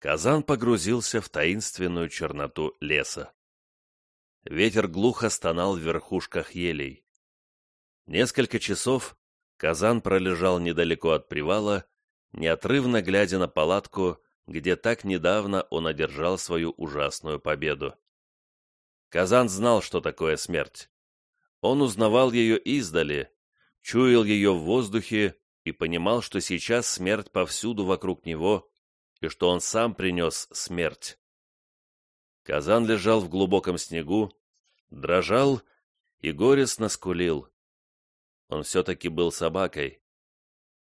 Казан погрузился в таинственную черноту леса. Ветер глухо стонал в верхушках елей. Несколько часов Казан пролежал недалеко от привала, неотрывно глядя на палатку, где так недавно он одержал свою ужасную победу. Казан знал, что такое смерть. Он узнавал ее издали, чуял ее в воздухе и понимал, что сейчас смерть повсюду вокруг него, и что он сам принес смерть. Казан лежал в глубоком снегу, дрожал и горестно скулил. Он все-таки был собакой.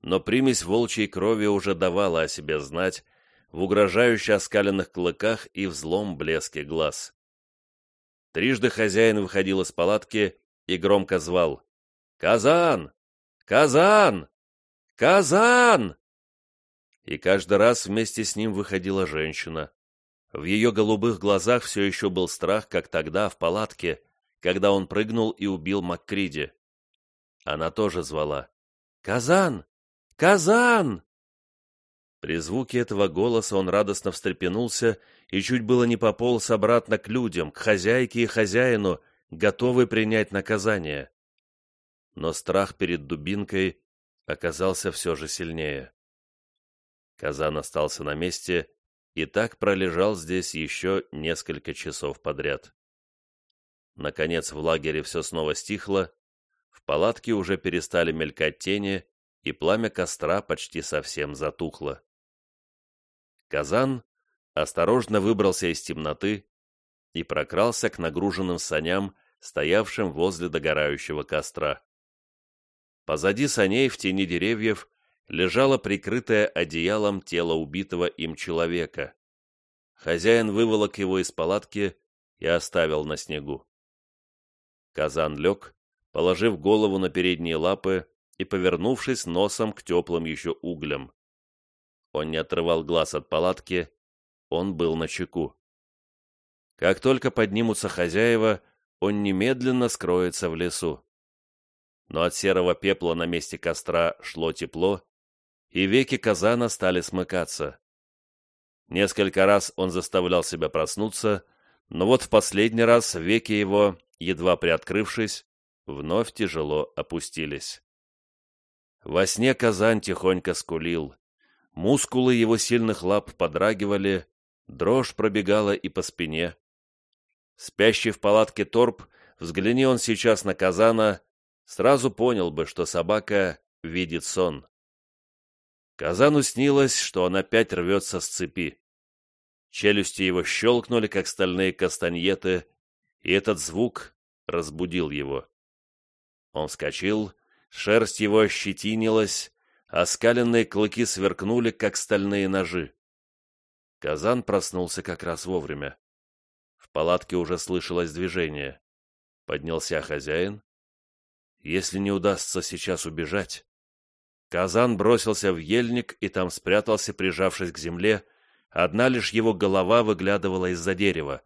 Но примесь волчьей крови уже давала о себе знать в угрожающе оскаленных клыках и в злом блеске глаз. Трижды хозяин выходил из палатки и громко звал «Казан! Казан! Казан!» И каждый раз вместе с ним выходила женщина. В ее голубых глазах все еще был страх, как тогда, в палатке, когда он прыгнул и убил Маккриди. Она тоже звала. «Казан! Казан!» При звуке этого голоса он радостно встрепенулся и чуть было не пополз обратно к людям, к хозяйке и хозяину, готовый принять наказание. Но страх перед дубинкой оказался все же сильнее. Казан остался на месте и так пролежал здесь еще несколько часов подряд. Наконец в лагере все снова стихло, в палатке уже перестали мелькать тени, и пламя костра почти совсем затухло. Казан осторожно выбрался из темноты и прокрался к нагруженным саням, стоявшим возле догорающего костра. Позади саней в тени деревьев лежало прикрытое одеялом тело убитого им человека. Хозяин выволок его из палатки и оставил на снегу. Казан лег, положив голову на передние лапы и повернувшись носом к теплым еще углям. Он не отрывал глаз от палатки, он был на чеку. Как только поднимутся хозяева, он немедленно скроется в лесу. Но от серого пепла на месте костра шло тепло, и веки Казана стали смыкаться. Несколько раз он заставлял себя проснуться, но вот в последний раз веки его, едва приоткрывшись, вновь тяжело опустились. Во сне Казан тихонько скулил. Мускулы его сильных лап подрагивали, дрожь пробегала и по спине. Спящий в палатке торп, взгляни он сейчас на Казана, сразу понял бы, что собака видит сон. Казану снилось, что он опять рвется с цепи. Челюсти его щелкнули, как стальные кастаньеты, и этот звук разбудил его. Он вскочил, шерсть его ощетинилась, а скаленные клыки сверкнули, как стальные ножи. Казан проснулся как раз вовремя. В палатке уже слышалось движение. Поднялся хозяин. Если не удастся сейчас убежать, Казан бросился в ельник и там спрятался, прижавшись к земле, одна лишь его голова выглядывала из-за дерева.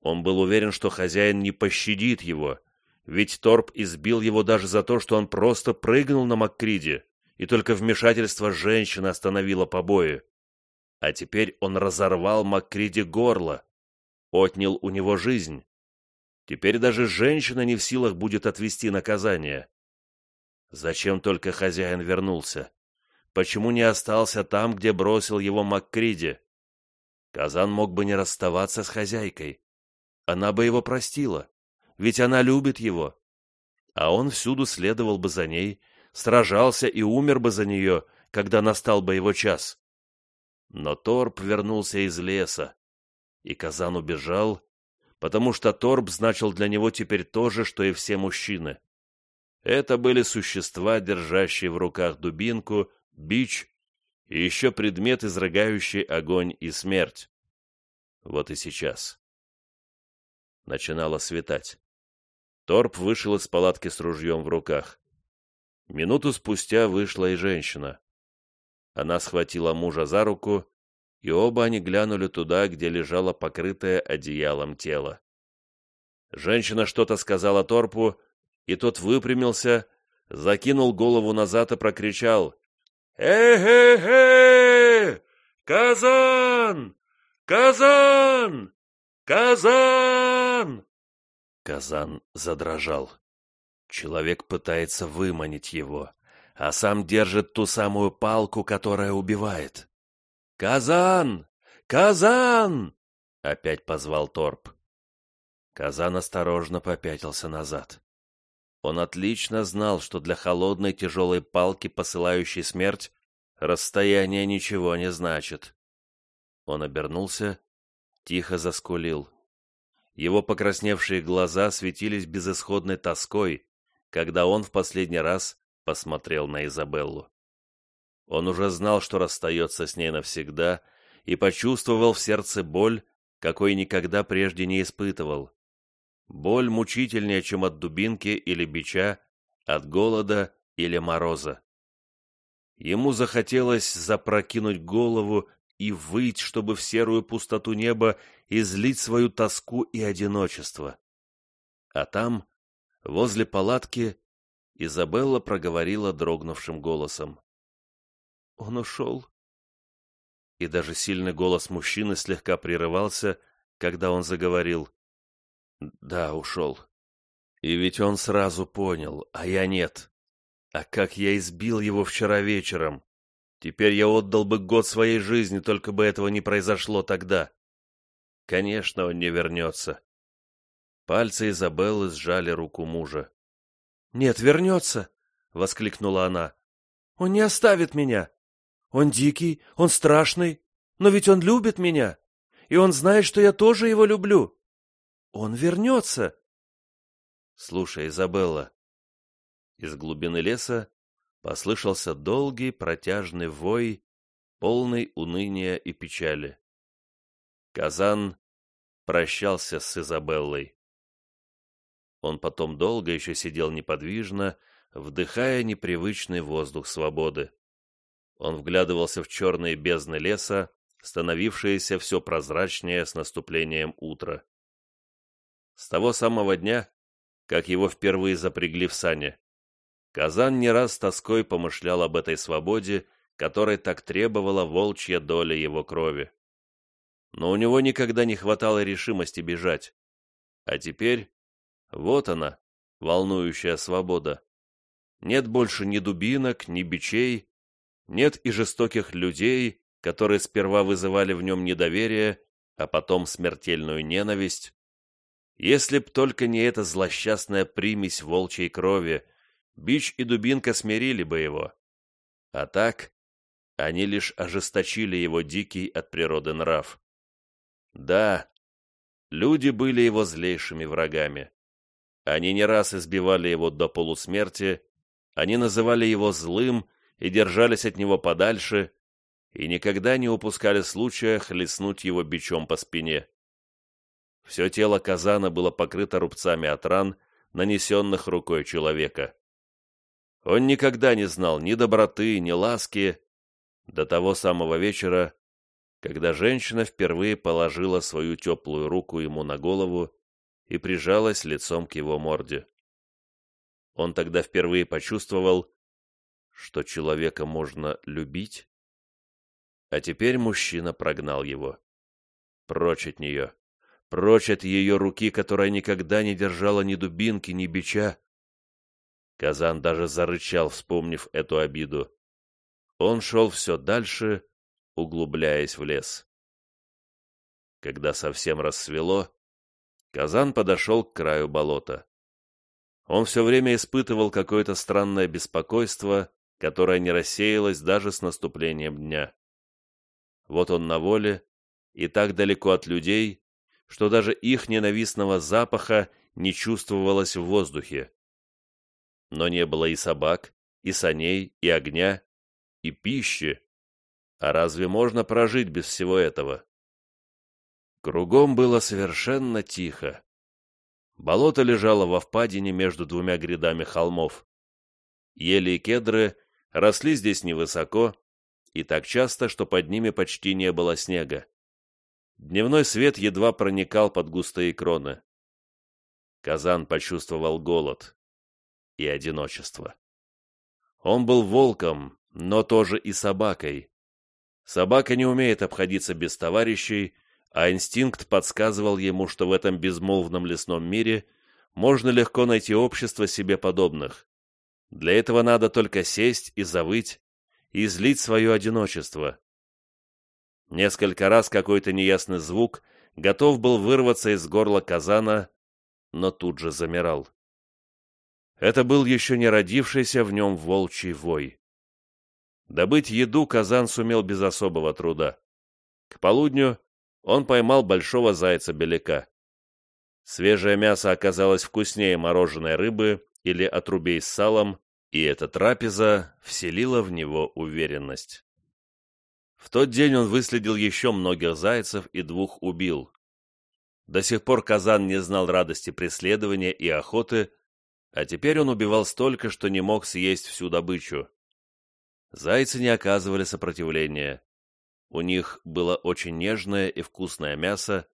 Он был уверен, что хозяин не пощадит его, ведь Торп избил его даже за то, что он просто прыгнул на Маккриде, и только вмешательство женщины остановило побои. А теперь он разорвал Маккриде горло, отнял у него жизнь. Теперь даже женщина не в силах будет отвести наказание. Зачем только хозяин вернулся? Почему не остался там, где бросил его Маккриди? Казан мог бы не расставаться с хозяйкой. Она бы его простила, ведь она любит его. А он всюду следовал бы за ней, сражался и умер бы за нее, когда настал бы его час. Но Торп вернулся из леса, и Казан убежал, потому что Торп значил для него теперь то же, что и все мужчины. Это были существа, держащие в руках дубинку, бич и еще предмет, изрыгающий огонь и смерть. Вот и сейчас. Начинало светать. Торп вышел из палатки с ружьем в руках. Минуту спустя вышла и женщина. Она схватила мужа за руку, и оба они глянули туда, где лежало покрытое одеялом тело. Женщина что-то сказала Торпу, и тот выпрямился, закинул голову назад и прокричал. «Э-э-э! «Казан! Казан! Казан!» Казан задрожал. Человек пытается выманить его, а сам держит ту самую палку, которая убивает. «Казан! Казан!» — опять позвал Торп. Казан осторожно попятился назад. Он отлично знал, что для холодной тяжелой палки, посылающей смерть, расстояние ничего не значит. Он обернулся, тихо заскулил. Его покрасневшие глаза светились безысходной тоской, когда он в последний раз посмотрел на Изабеллу. Он уже знал, что расстается с ней навсегда, и почувствовал в сердце боль, какой никогда прежде не испытывал. Боль мучительнее, чем от дубинки или бича, от голода или мороза. Ему захотелось запрокинуть голову и выть, чтобы в серую пустоту неба излить свою тоску и одиночество. А там, возле палатки, Изабелла проговорила дрогнувшим голосом. «Он ушел?» И даже сильный голос мужчины слегка прерывался, когда он заговорил. Да, ушел. И ведь он сразу понял, а я нет. А как я избил его вчера вечером. Теперь я отдал бы год своей жизни, только бы этого не произошло тогда. Конечно, он не вернется. Пальцы Изабеллы сжали руку мужа. «Нет, вернется!» — воскликнула она. «Он не оставит меня. Он дикий, он страшный, но ведь он любит меня, и он знает, что я тоже его люблю. Он вернется!» «Слушай, Изабелла!» Из глубины леса послышался долгий протяжный вой, полный уныния и печали. Казан прощался с Изабеллой. Он потом долго еще сидел неподвижно, вдыхая непривычный воздух свободы. Он вглядывался в черные бездны леса, становившиеся все прозрачнее с наступлением утра. С того самого дня, как его впервые запрягли в сане, Казан не раз с тоской помышлял об этой свободе, которой так требовала волчья доля его крови. Но у него никогда не хватало решимости бежать. А теперь, вот она, волнующая свобода. Нет больше ни дубинок, ни бичей, нет и жестоких людей, которые сперва вызывали в нем недоверие, а потом смертельную ненависть. Если б только не эта злосчастная примесь волчьей крови, бич и дубинка смирили бы его. А так, они лишь ожесточили его дикий от природы нрав. Да, люди были его злейшими врагами. Они не раз избивали его до полусмерти, они называли его злым и держались от него подальше, и никогда не упускали случая хлестнуть его бичом по спине. Все тело казана было покрыто рубцами от ран, нанесенных рукой человека. Он никогда не знал ни доброты, ни ласки, до того самого вечера, когда женщина впервые положила свою теплую руку ему на голову и прижалась лицом к его морде. Он тогда впервые почувствовал, что человека можно любить, а теперь мужчина прогнал его. Прочь от нее прочь от ее руки, которая никогда не держала ни дубинки, ни бича. Казан даже зарычал, вспомнив эту обиду. Он шел все дальше, углубляясь в лес. Когда совсем рассвело, Казан подошел к краю болота. Он все время испытывал какое-то странное беспокойство, которое не рассеялось даже с наступлением дня. Вот он на воле, и так далеко от людей, что даже их ненавистного запаха не чувствовалось в воздухе. Но не было и собак, и саней, и огня, и пищи. А разве можно прожить без всего этого? Кругом было совершенно тихо. Болото лежало во впадине между двумя грядами холмов. Ели и кедры росли здесь невысоко, и так часто, что под ними почти не было снега. Дневной свет едва проникал под густые кроны. Казан почувствовал голод и одиночество. Он был волком, но тоже и собакой. Собака не умеет обходиться без товарищей, а инстинкт подсказывал ему, что в этом безмолвном лесном мире можно легко найти общество себе подобных. Для этого надо только сесть и завыть, и излить свое одиночество. Несколько раз какой-то неясный звук готов был вырваться из горла казана, но тут же замирал. Это был еще не родившийся в нем волчий вой. Добыть еду казан сумел без особого труда. К полудню он поймал большого зайца-беляка. Свежее мясо оказалось вкуснее мороженой рыбы или отрубей с салом, и эта трапеза вселила в него уверенность. В тот день он выследил еще многих зайцев и двух убил. До сих пор Казан не знал радости преследования и охоты, а теперь он убивал столько, что не мог съесть всю добычу. Зайцы не оказывали сопротивления. У них было очень нежное и вкусное мясо,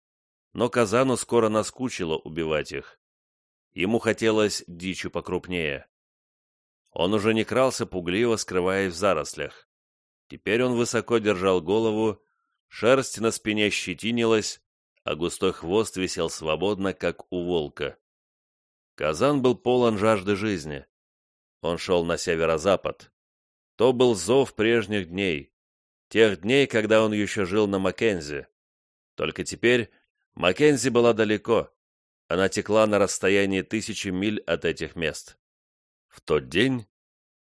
но Казану скоро наскучило убивать их. Ему хотелось дичи покрупнее. Он уже не крался пугливо, скрываясь в зарослях. Теперь он высоко держал голову, шерсть на спине щетинилась, а густой хвост висел свободно, как у волка. Казан был полон жажды жизни. Он шел на северо-запад. То был зов прежних дней, тех дней, когда он еще жил на Маккензи. Только теперь Маккензи была далеко, она текла на расстоянии тысячи миль от этих мест. В тот день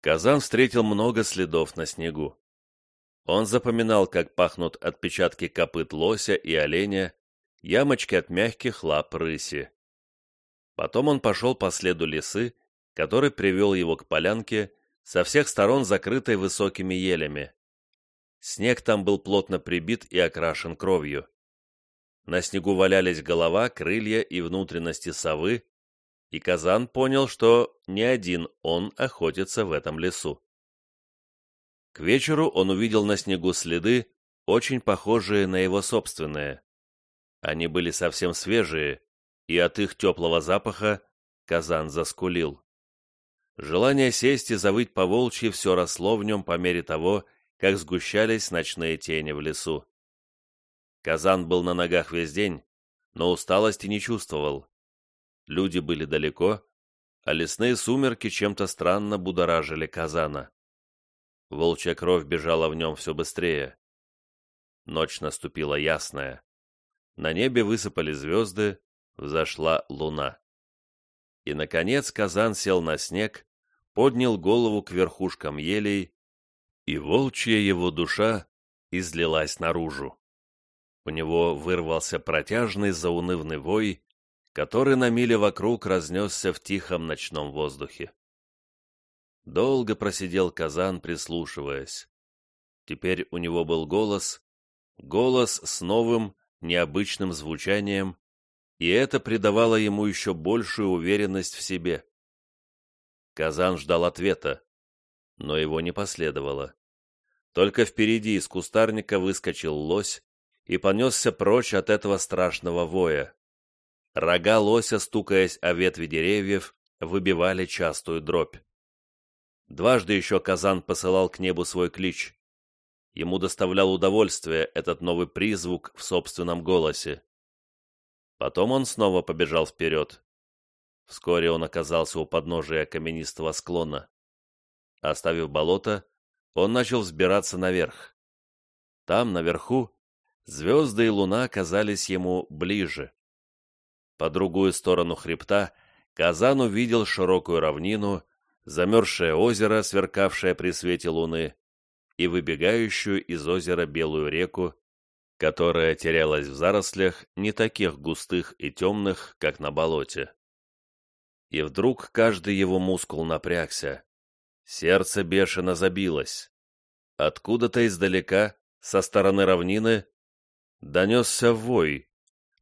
Казан встретил много следов на снегу. Он запоминал, как пахнут отпечатки копыт лося и оленя, ямочки от мягких лап рыси. Потом он пошел по следу лисы, который привел его к полянке, со всех сторон закрытой высокими елями. Снег там был плотно прибит и окрашен кровью. На снегу валялись голова, крылья и внутренности совы, и Казан понял, что не один он охотится в этом лесу. К вечеру он увидел на снегу следы, очень похожие на его собственные. Они были совсем свежие, и от их теплого запаха Казан заскулил. Желание сесть и завыть по волчьи все росло в нем по мере того, как сгущались ночные тени в лесу. Казан был на ногах весь день, но усталости не чувствовал. Люди были далеко, а лесные сумерки чем-то странно будоражили Казана. Волчья кровь бежала в нем все быстрее. Ночь наступила ясная. На небе высыпали звезды, взошла луна. И, наконец, Казан сел на снег, поднял голову к верхушкам елей, и волчья его душа излилась наружу. У него вырвался протяжный заунывный вой, который на миле вокруг разнесся в тихом ночном воздухе. Долго просидел Казан, прислушиваясь. Теперь у него был голос, голос с новым, необычным звучанием, и это придавало ему еще большую уверенность в себе. Казан ждал ответа, но его не последовало. Только впереди из кустарника выскочил лось и понесся прочь от этого страшного воя. Рога лося, стукаясь о ветви деревьев, выбивали частую дробь. Дважды еще Казан посылал к небу свой клич. Ему доставлял удовольствие этот новый призвук в собственном голосе. Потом он снова побежал вперед. Вскоре он оказался у подножия каменистого склона. Оставив болото, он начал взбираться наверх. Там, наверху, звезды и луна казались ему ближе. По другую сторону хребта Казан увидел широкую равнину, замерзшее озеро, сверкавшее при свете луны, и выбегающую из озера белую реку, которая терялась в зарослях, не таких густых и темных, как на болоте. И вдруг каждый его мускул напрягся. Сердце бешено забилось. Откуда-то издалека, со стороны равнины, донесся вой,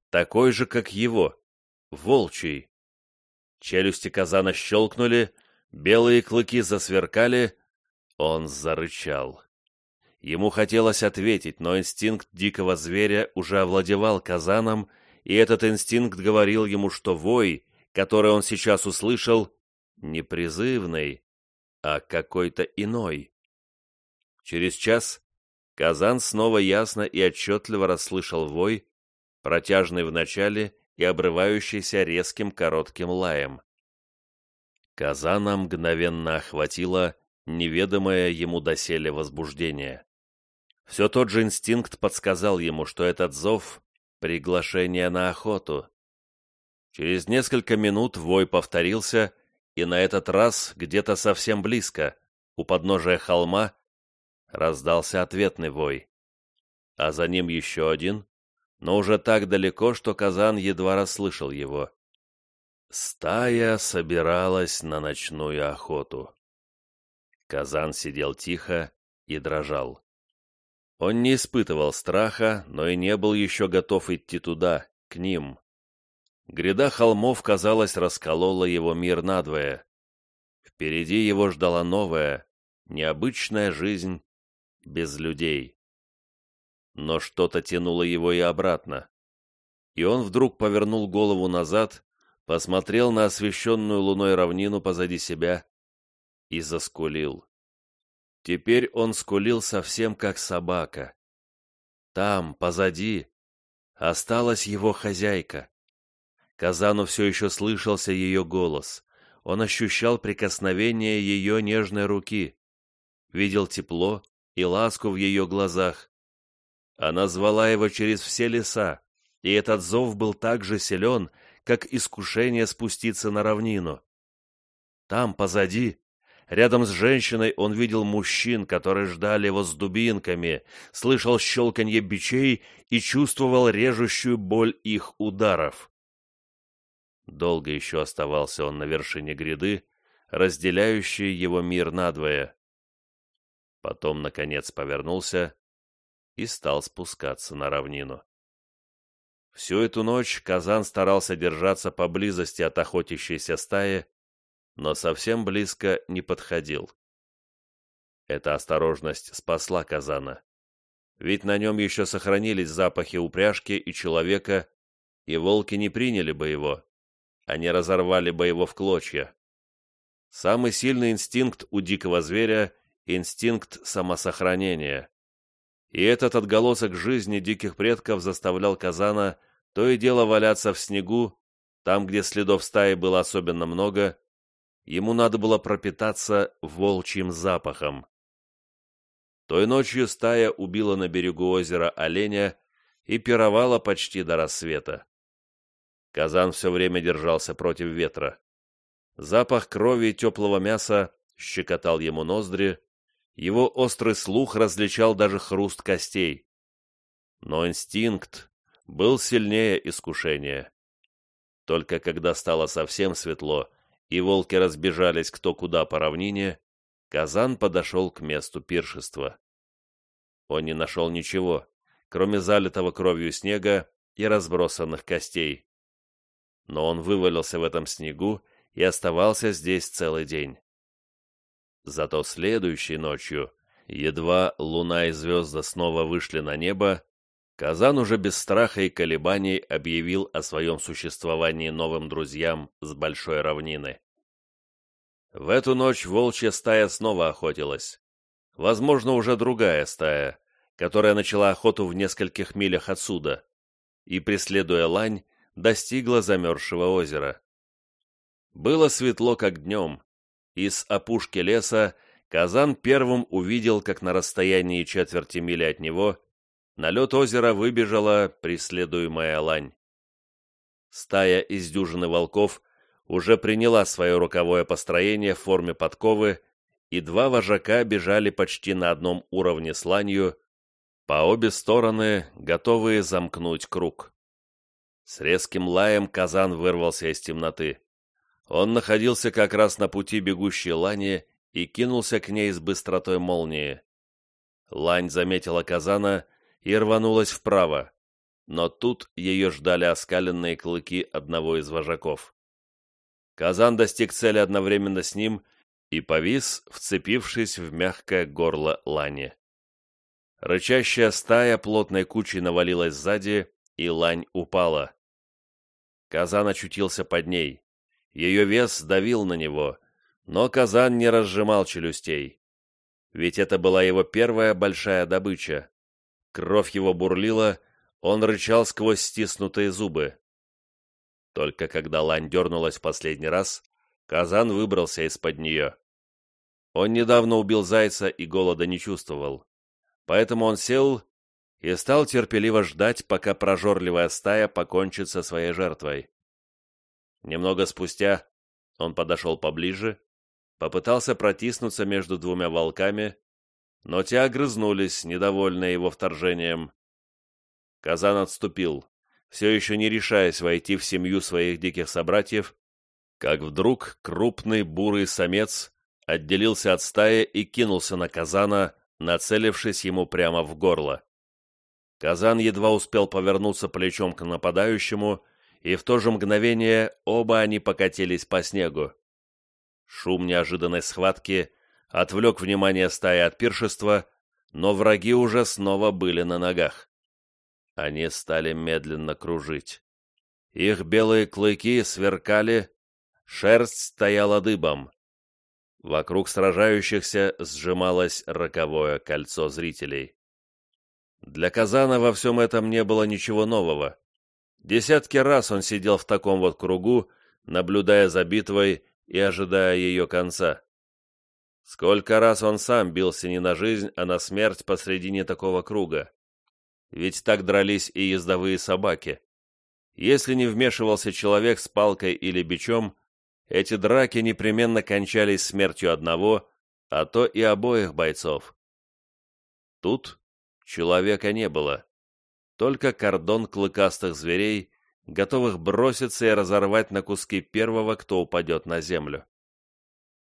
такой же, как его, волчий. Челюсти казана щелкнули, Белые клыки засверкали, он зарычал. Ему хотелось ответить, но инстинкт дикого зверя уже овладевал казаном, и этот инстинкт говорил ему, что вой, который он сейчас услышал, не призывный, а какой-то иной. Через час Казан снова ясно и отчетливо расслышал вой, протяжный в начале и обрывающийся резким коротким лаем. Казана мгновенно охватило неведомое ему доселе возбуждение. Все тот же инстинкт подсказал ему, что этот зов — приглашение на охоту. Через несколько минут вой повторился, и на этот раз где-то совсем близко, у подножия холма, раздался ответный вой. А за ним еще один, но уже так далеко, что Казан едва расслышал его. Стая собиралась на ночную охоту. Казан сидел тихо и дрожал. Он не испытывал страха, но и не был еще готов идти туда, к ним. Гряда холмов, казалось, расколола его мир надвое. Впереди его ждала новая, необычная жизнь без людей но что-то тянуло его и обратно. И он вдруг повернул голову назад, посмотрел на освещенную луной равнину позади себя и заскулил. Теперь он скулил совсем как собака. Там, позади, осталась его хозяйка. Казану все еще слышался ее голос. Он ощущал прикосновение ее нежной руки, видел тепло и ласку в ее глазах, она звала его через все леса, и этот зов был так же силен, как искушение спуститься на равнину. Там, позади, рядом с женщиной, он видел мужчин, которые ждали его с дубинками, слышал щелканье бичей и чувствовал режущую боль их ударов. Долго еще оставался он на вершине гряды, разделяющей его мир надвое. Потом, наконец, повернулся и стал спускаться на равнину. Всю эту ночь Казан старался держаться поблизости от охотящейся стаи, но совсем близко не подходил. Эта осторожность спасла Казана, ведь на нем еще сохранились запахи упряжки и человека, и волки не приняли бы его, они разорвали бы его в клочья. Самый сильный инстинкт у дикого зверя — инстинкт самосохранения. И этот отголосок жизни диких предков заставлял Казана то и дело валяться в снегу, там, где следов стаи было особенно много, ему надо было пропитаться волчьим запахом. Той ночью стая убила на берегу озера оленя и пировала почти до рассвета. Казан все время держался против ветра. Запах крови и теплого мяса щекотал ему ноздри, его острый слух различал даже хруст костей. Но инстинкт был сильнее искушения. Только когда стало совсем светло, и волки разбежались кто куда по равнине, Казан подошел к месту пиршества. Он не нашел ничего, кроме залитого кровью снега и разбросанных костей. Но он вывалился в этом снегу и оставался здесь целый день. Зато следующей ночью, едва луна и звезды снова вышли на небо, Казан уже без страха и колебаний объявил о своем существовании новым друзьям с большой равнины. В эту ночь волчья стая снова охотилась. Возможно, уже другая стая, которая начала охоту в нескольких милях отсюда и, преследуя лань, достигла замерзшего озера. Было светло, как днем, из опушки леса Казан первым увидел, как на расстоянии четверти мили от него на лед озера выбежала преследуемая лань. Стая из дюжины волков уже приняла свое руковое построение в форме подковы, и два вожака бежали почти на одном уровне с ланью, по обе стороны готовые замкнуть круг. С резким лаем казан вырвался из темноты. Он находился как раз на пути бегущей лани и кинулся к ней с быстротой молнии. Лань заметила казана и рванулась вправо, но тут ее ждали оскаленные клыки одного из вожаков. Казан достиг цели одновременно с ним и повис, вцепившись в мягкое горло лани. Рычащая стая плотной кучей навалилась сзади, и лань упала. Казан очутился под ней. Ее вес давил на него, но Казан не разжимал челюстей. ведь это была его первая большая добыча. Кровь его бурлила, он рычал сквозь стиснутые зубы. Только когда лань дернулась в последний раз, Казан выбрался из-под нее. Он недавно убил зайца и голода не чувствовал. Поэтому он сел и стал терпеливо ждать, пока прожорливая стая покончит со своей жертвой. Немного спустя он подошел поближе, попытался протиснуться между двумя волками, но те огрызнулись, недовольные его вторжением. Казан отступил, все еще не решаясь войти в семью своих диких собратьев, как вдруг крупный бурый самец отделился от стаи и кинулся на Казана, нацелившись ему прямо в горло. Казан едва успел повернуться плечом к нападающему, и в то же мгновение оба они покатились по снегу. Шум неожиданной схватки отвлек внимание стаи от пиршества, но враги уже снова были на ногах. Они стали медленно кружить. Их белые клыки сверкали, шерсть стояла дыбом. Вокруг сражающихся сжималось роковое кольцо зрителей. Для Казана во всем этом не было ничего нового. Десятки раз он сидел в таком вот кругу, наблюдая за битвой и ожидая ее конца. Сколько раз он сам бился не на жизнь, а на смерть посредине такого круга. Ведь так дрались и ездовые собаки. Если не вмешивался человек с палкой или бичом, эти драки непременно кончались смертью одного, а то и обоих бойцов. Тут человека не было, только кордон клыкастых зверей, готовых броситься и разорвать на куски первого, кто упадет на землю.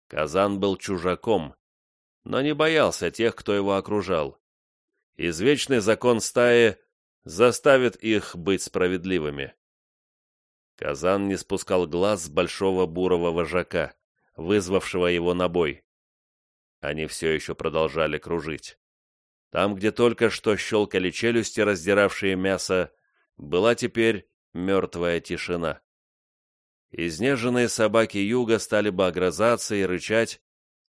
Казан был чужаком, но не боялся тех, кто его окружал. Извечный закон стаи заставит их быть справедливыми. Казан не спускал глаз с большого бурого вожака, вызвавшего его на бой. Они все еще продолжали кружить. Там, где только что щелкали челюсти, раздиравшие мясо, была теперь мертвая тишина. Изнеженные собаки юга стали бы огрызаться и рычать,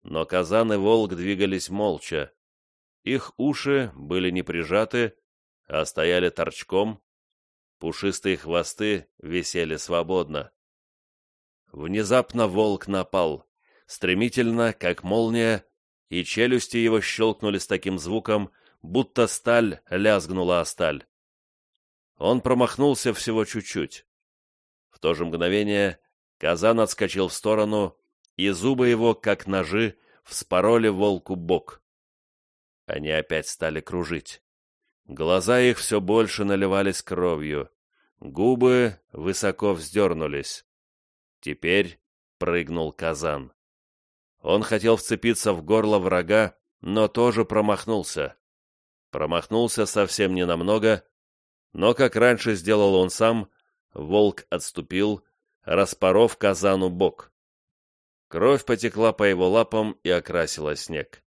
но казан и волк двигались молча. Их уши были не прижаты, а стояли торчком, пушистые хвосты висели свободно. Внезапно волк напал, стремительно, как молния, и челюсти его щелкнули с таким звуком, будто сталь лязгнула о сталь. Он промахнулся всего чуть-чуть. В то же мгновение казан отскочил в сторону, и зубы его, как ножи, вспороли волку бок. Они опять стали кружить. Глаза их все больше наливались кровью. Губы высоко вздернулись. Теперь прыгнул казан. Он хотел вцепиться в горло врага, но тоже промахнулся. Промахнулся совсем ненамного, но, как раньше сделал он сам, волк отступил, распоров казану бок. Кровь потекла по его лапам и окрасила снег.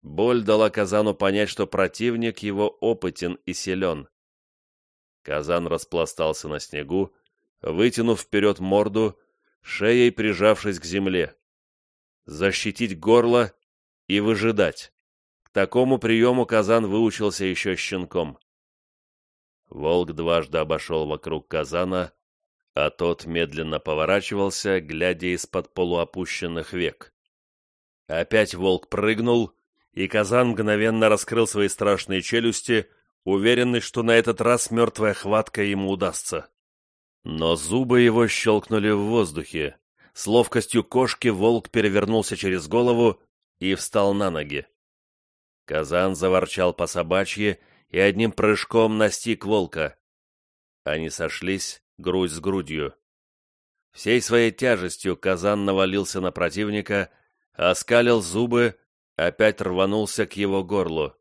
Боль дала казану понять, что противник его опытен и силен. Казан распластался на снегу, вытянув вперед морду, шеей прижавшись к земле. Защитить горло и выжидать. К такому приему Казан выучился еще щенком. Волк дважды обошел вокруг казана, а тот медленно поворачивался, глядя из-под полуопущенных век. Опять волк прыгнул, и казан мгновенно раскрыл свои страшные челюсти, уверенный, что на этот раз мертвая хватка ему удастся. Но зубы его щелкнули в воздухе. С ловкостью кошки волк перевернулся через голову и встал на ноги. Казан заворчал по собачьи и одним прыжком настиг волка. Они сошлись грудь с грудью. Всей своей тяжестью казан навалился на противника, оскалил зубы, опять рванулся к его горлу.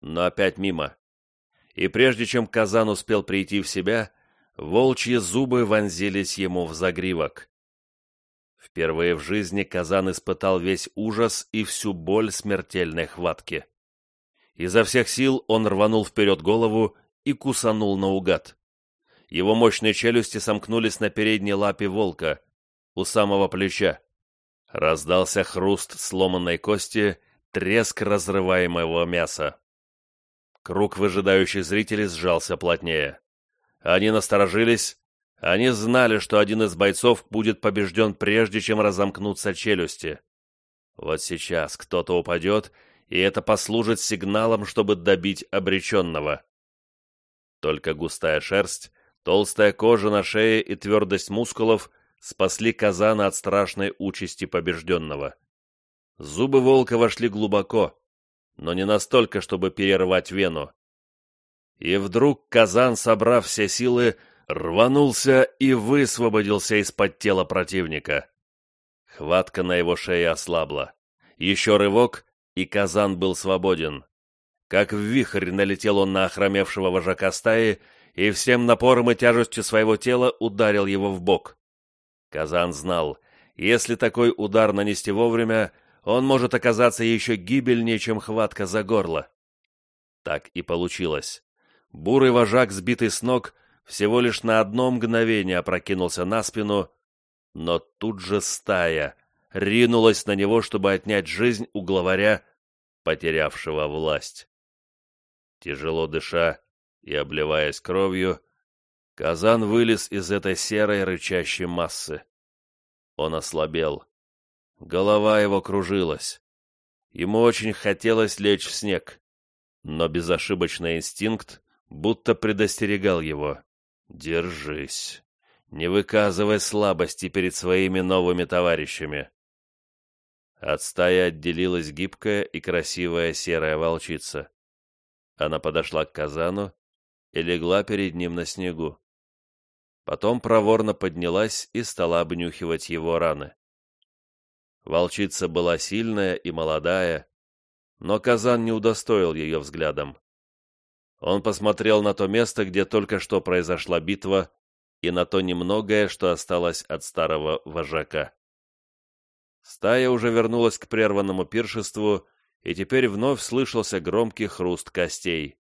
Но опять мимо. И прежде чем казан успел прийти в себя, волчьи зубы вонзились ему в загривок. Впервые в жизни казан испытал весь ужас и всю боль смертельной хватки. Изо всех сил он рванул вперед голову и кусанул наугад. Его мощные челюсти сомкнулись на передней лапе волка, у самого плеча. Раздался хруст сломанной кости, треск разрываемого мяса. Круг выжидающих зрителей сжался плотнее. Они насторожились, они знали, что один из бойцов будет побежден прежде, чем разомкнутся челюсти. Вот сейчас кто-то упадет, и это послужит сигналом, чтобы добить обреченного. Только густая шерсть, толстая кожа на шее и твердость мускулов спасли казана от страшной участи побежденного. Зубы волка вошли глубоко, но не настолько, чтобы перервать вену. И вдруг казан, собрав все силы, рванулся и высвободился из-под тела противника. Хватка на его шее ослабла. Еще рывок, и казан был свободен. Как в вихрь налетел он на охромевшего вожака стаи и всем напором и тяжестью своего тела ударил его в бок. Казан знал, если такой удар нанести вовремя, он может оказаться еще гибельнее, чем хватка за горло. Так и получилось. Бурый вожак, сбитый с ног, всего лишь на одно мгновение опрокинулся на спину, но тут же стая ринулась на него, чтобы отнять жизнь у главаря, потерявшего власть. Тяжело дыша и обливаясь кровью, Казан вылез из этой серой рычащей массы. Он ослабел. Голова его кружилась. Ему очень хотелось лечь в снег, но безошибочный инстинкт будто предостерегал его. «Держись. Не выказывай слабости перед своими новыми товарищами». От стаи отделилась гибкая и красивая серая волчица. Она подошла к казану и легла перед ним на снегу. Потом проворно поднялась и стала обнюхивать его раны. Волчица была сильная и молодая, но Казан не удостоил ее взглядом. Он посмотрел на то место, где только что произошла битва, и на то немногое, что осталось от старого вожака. Стая уже вернулась к прерванному пиршеству, и теперь вновь слышался громкий хруст костей.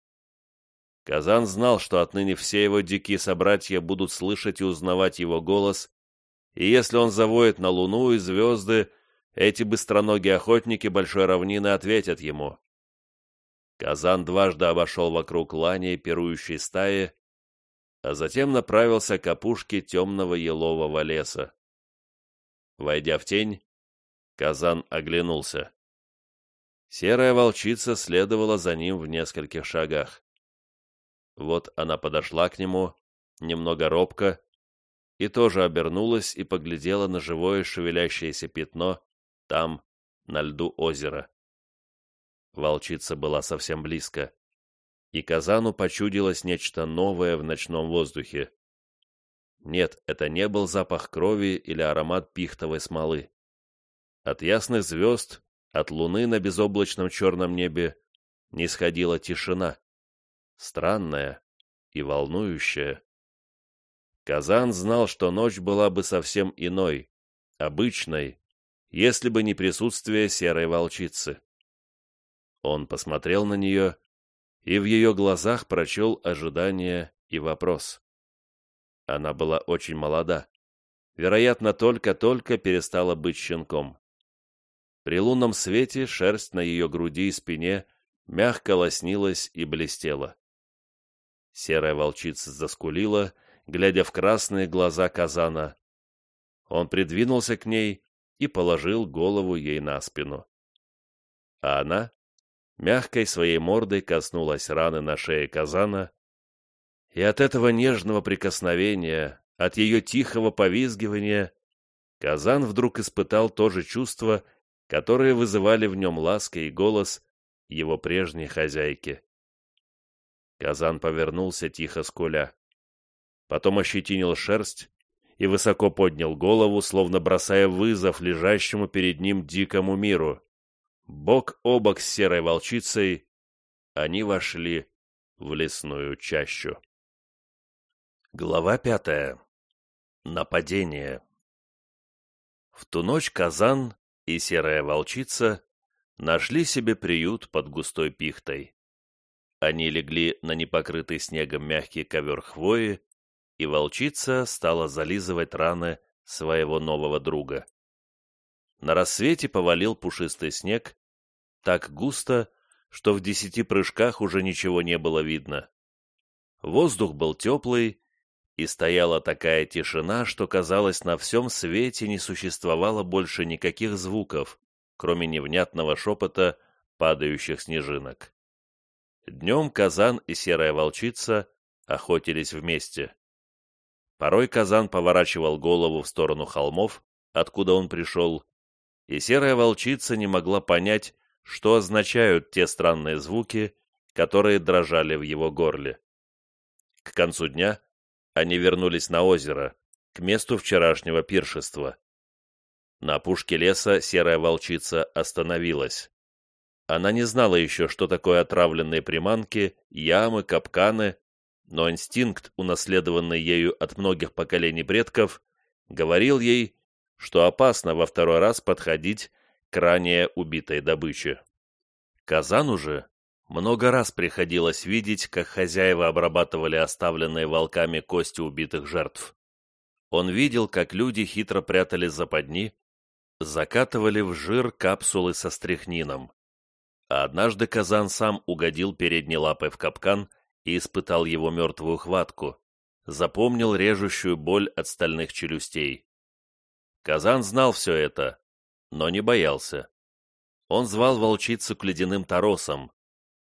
Казан знал, что отныне все его дикие собратья будут слышать и узнавать его голос, и если он завоет на луну и звезды, эти быстроногие охотники большой равнины ответят ему. Казан дважды обошел вокруг лани пирующей стаи, а затем направился к опушке темного елового леса. Войдя в тень, Казан оглянулся. Серая волчица следовала за ним в нескольких шагах. Вот она подошла к нему, немного робко, и тоже обернулась и поглядела на живое шевелящееся пятно там, на льду озера. Волчица была совсем близко, и Казану почудилось нечто новое в ночном воздухе. Нет, это не был запах крови или аромат пихтовой смолы. От ясных звезд, от луны на безоблачном черном небе не сходила тишина странная и волнующая. Казан знал, что ночь была бы совсем иной, обычной, если бы не присутствие серой волчицы. Он посмотрел на нее и в ее глазах прочел ожидание и вопрос. Она была очень молода, вероятно, только-только перестала быть щенком. При лунном свете шерсть на ее груди и спине мягко лоснилась и блестела. Серая волчица заскулила, глядя в красные глаза казана. Он придвинулся к ней и положил голову ей на спину. А она мягкой своей мордой коснулась раны на шее казана, и от этого нежного прикосновения, от ее тихого повизгивания, казан вдруг испытал то же чувство, которое вызывали в нем ласка и голос его прежней хозяйки. Казан повернулся, тихо скуля. Потом ощетинил шерсть и высоко поднял голову, словно бросая вызов лежащему перед ним дикому миру. Бок о бок с серой волчицей они вошли в лесную чащу. Глава пятая. Нападение. В ту ночь Казан и серая волчица нашли себе приют под густой пихтой. Они легли на непокрытый снегом мягкий ковер хвои, и волчица стала зализывать раны своего нового друга. На рассвете повалил пушистый снег, так густо, что в десяти прыжках уже ничего не было видно. Воздух был теплый, и стояла такая тишина, что, казалось, на всем свете не существовало больше никаких звуков, кроме невнятного шепота падающих снежинок. Днем Казан и Серая Волчица охотились вместе. Порой Казан поворачивал голову в сторону холмов, откуда он пришел, и Серая Волчица не могла понять, что означают те странные звуки, которые дрожали в его горле. К концу дня они вернулись на озеро, к месту вчерашнего пиршества. На опушке леса серая волчица остановилась. Она не знала еще, что такое отравленные приманки, ямы, капканы, но инстинкт, унаследованный ею от многих поколений предков, говорил ей, что опасно во второй раз подходить к ранее убитой добыче. Казану же много раз приходилось видеть, как хозяева обрабатывали оставленные волками кости убитых жертв. Он видел, как люди хитро прятали западни, закатывали в жир капсулы со стряхнином. А однажды Казан сам угодил передней лапой в капкан и испытал его мертвую хватку, запомнил режущую боль от стальных челюстей. Казан знал все это, но не боялся. Он звал волчицу к ледяным торосам,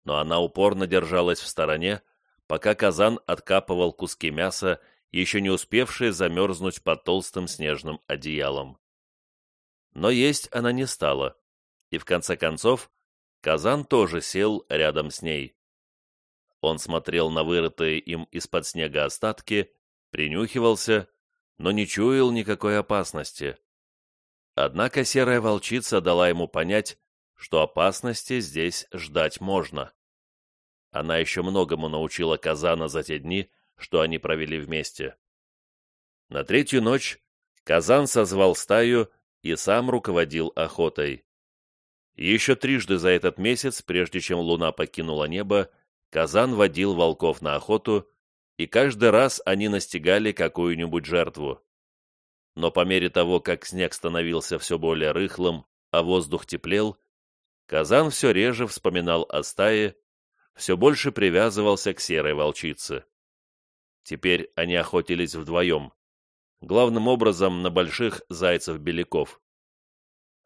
но она упорно держалась в стороне, пока казан откапывал куски мяса, еще не успевшие замерзнуть под толстым снежным одеялом. Но есть она не стала, и в конце концов казан тоже сел рядом с ней. Он смотрел на вырытые им из-под снега остатки, принюхивался, но не чуял никакой опасности. Однако серая волчица дала ему понять, что опасности здесь ждать можно. Она еще многому научила Казана за те дни, что они провели вместе. На третью ночь Казан созвал стаю и сам руководил охотой. Еще трижды за этот месяц, прежде чем луна покинула небо, Казан водил волков на охоту, и каждый раз они настигали какую-нибудь жертву. Но по мере того, как снег становился все более рыхлым, а воздух теплел, Казан все реже вспоминал о стае, все больше привязывался к серой волчице. Теперь они охотились вдвоем, главным образом на больших зайцев-беляков.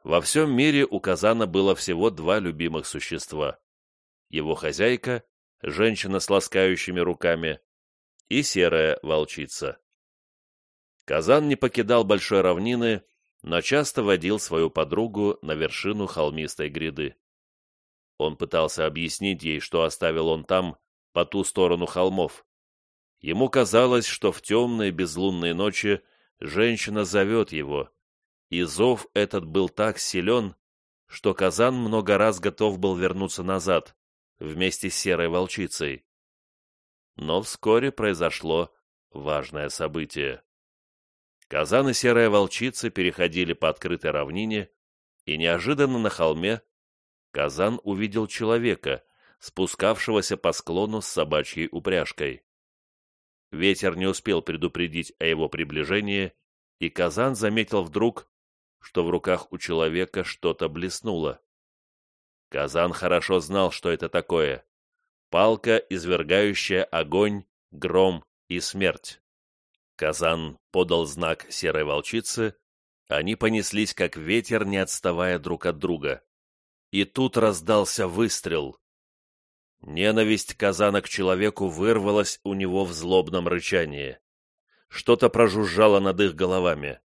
Во всем мире у Казана было всего два любимых существа. Его хозяйка, женщина с ласкающими руками, и серая волчица. Казан не покидал большой равнины, но часто водил свою подругу на вершину холмистой гряды. Он пытался объяснить ей, что оставил он там, по ту сторону холмов. Ему казалось, что в темные безлунные ночи женщина зовет его, и зов этот был так силен, что Казан много раз готов был вернуться назад, вместе с серой волчицей. Но вскоре произошло важное событие. Казан и серая волчица переходили по открытой равнине, и неожиданно на холме Казан увидел человека, спускавшегося по склону с собачьей упряжкой. Ветер не успел предупредить о его приближении, и Казан заметил вдруг, что в руках у человека что-то блеснуло. Казан хорошо знал, что это такое. Палка, извергающая огонь, гром и смерть. Казан подал знак серой волчице, они понеслись как ветер, не отставая друг от друга. И тут раздался выстрел. Ненависть Казана к человеку вырвалась у него в злобном рычании. Что-то прожужжало над их головами.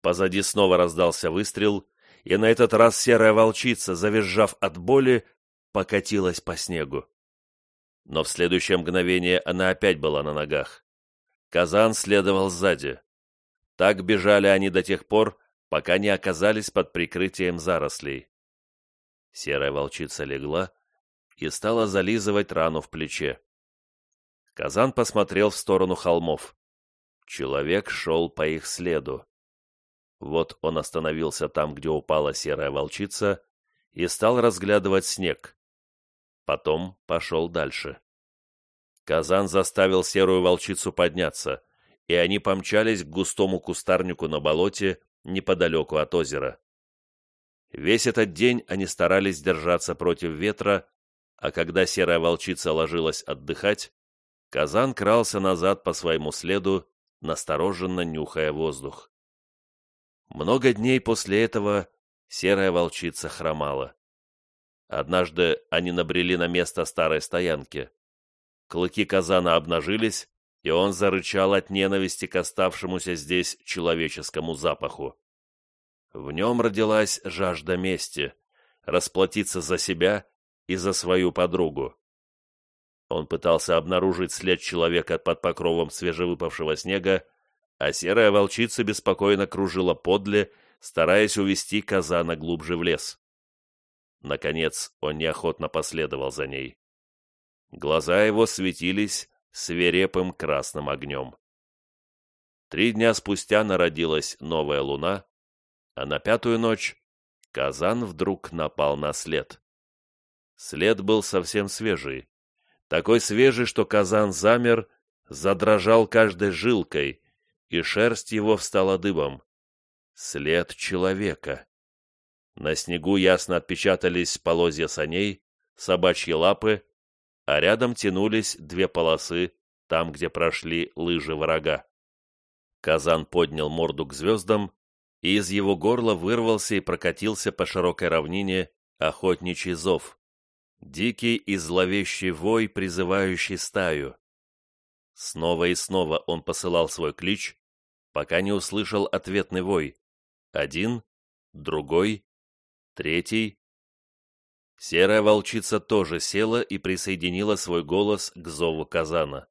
Позади снова раздался выстрел, и на этот раз серая волчица, завизжав от боли, покатилась по снегу. Но в следующее мгновение она опять была на ногах. Казан следовал сзади. Так бежали они до тех пор, пока не оказались под прикрытием зарослей. Серая волчица легла и стала зализывать рану в плече. Казан посмотрел в сторону холмов. Человек шел по их следу. Вот он остановился там, где упала серая волчица, и стал разглядывать снег. Потом пошел дальше. Казан заставил серую волчицу подняться, и они помчались к густому кустарнику на болоте неподалеку от озера. Весь этот день они старались держаться против ветра, а когда серая волчица ложилась отдыхать, Казан крался назад по своему следу, настороженно нюхая воздух. Много дней после этого серая волчица хромала. Однажды они набрели на место старой стоянки. Клыки казана обнажились, и он зарычал от ненависти к оставшемуся здесь человеческому запаху. В нем родилась жажда мести, расплатиться за себя и за свою подругу. Он пытался обнаружить след человека под покровом свежевыпавшего снега, а серая волчица беспокойно кружила подле, стараясь увести казана глубже в лес. Наконец он неохотно последовал за ней. Глаза его светились свирепым красным огнем. Три дня спустя народилась новая луна, а на пятую ночь Казан вдруг напал на след. След был совсем свежий, такой свежий, что Казан замер, задрожал каждой жилкой, и шерсть его встала дыбом. След человека. На снегу ясно отпечатались полозья саней, собачьи лапы, а рядом тянулись две полосы, там, где прошли лыжи врага. Казан поднял морду к звездам, и из его горла вырвался и прокатился по широкой равнине охотничий зов. Дикий и зловещий вой, призывающий стаю. Снова и снова он посылал свой клич, пока не услышал ответный вой. Один, другой, третий. Серая волчица тоже села и присоединила свой голос к зову казана.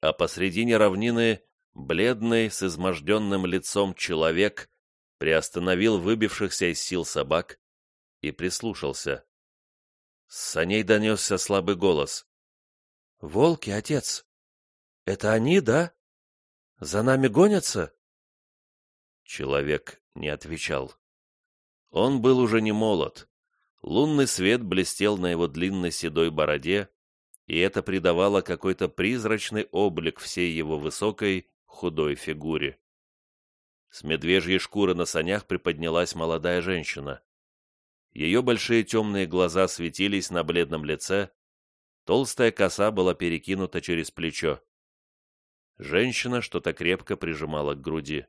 А посредине равнины бледный, с изможденным лицом человек приостановил выбившихся из сил собак и прислушался. С саней донесся слабый голос. «Волки, отец! Это они, да? За нами гонятся?» Человек не отвечал. Он был уже не молод. Лунный свет блестел на его длинной седой бороде, и это придавало какой-то призрачный облик всей его высокой, худой фигуре. С медвежьей шкуры на санях приподнялась молодая женщина. Ее большие темные глаза светились на бледном лице, толстая коса была перекинута через плечо. Женщина что-то крепко прижимала к груди.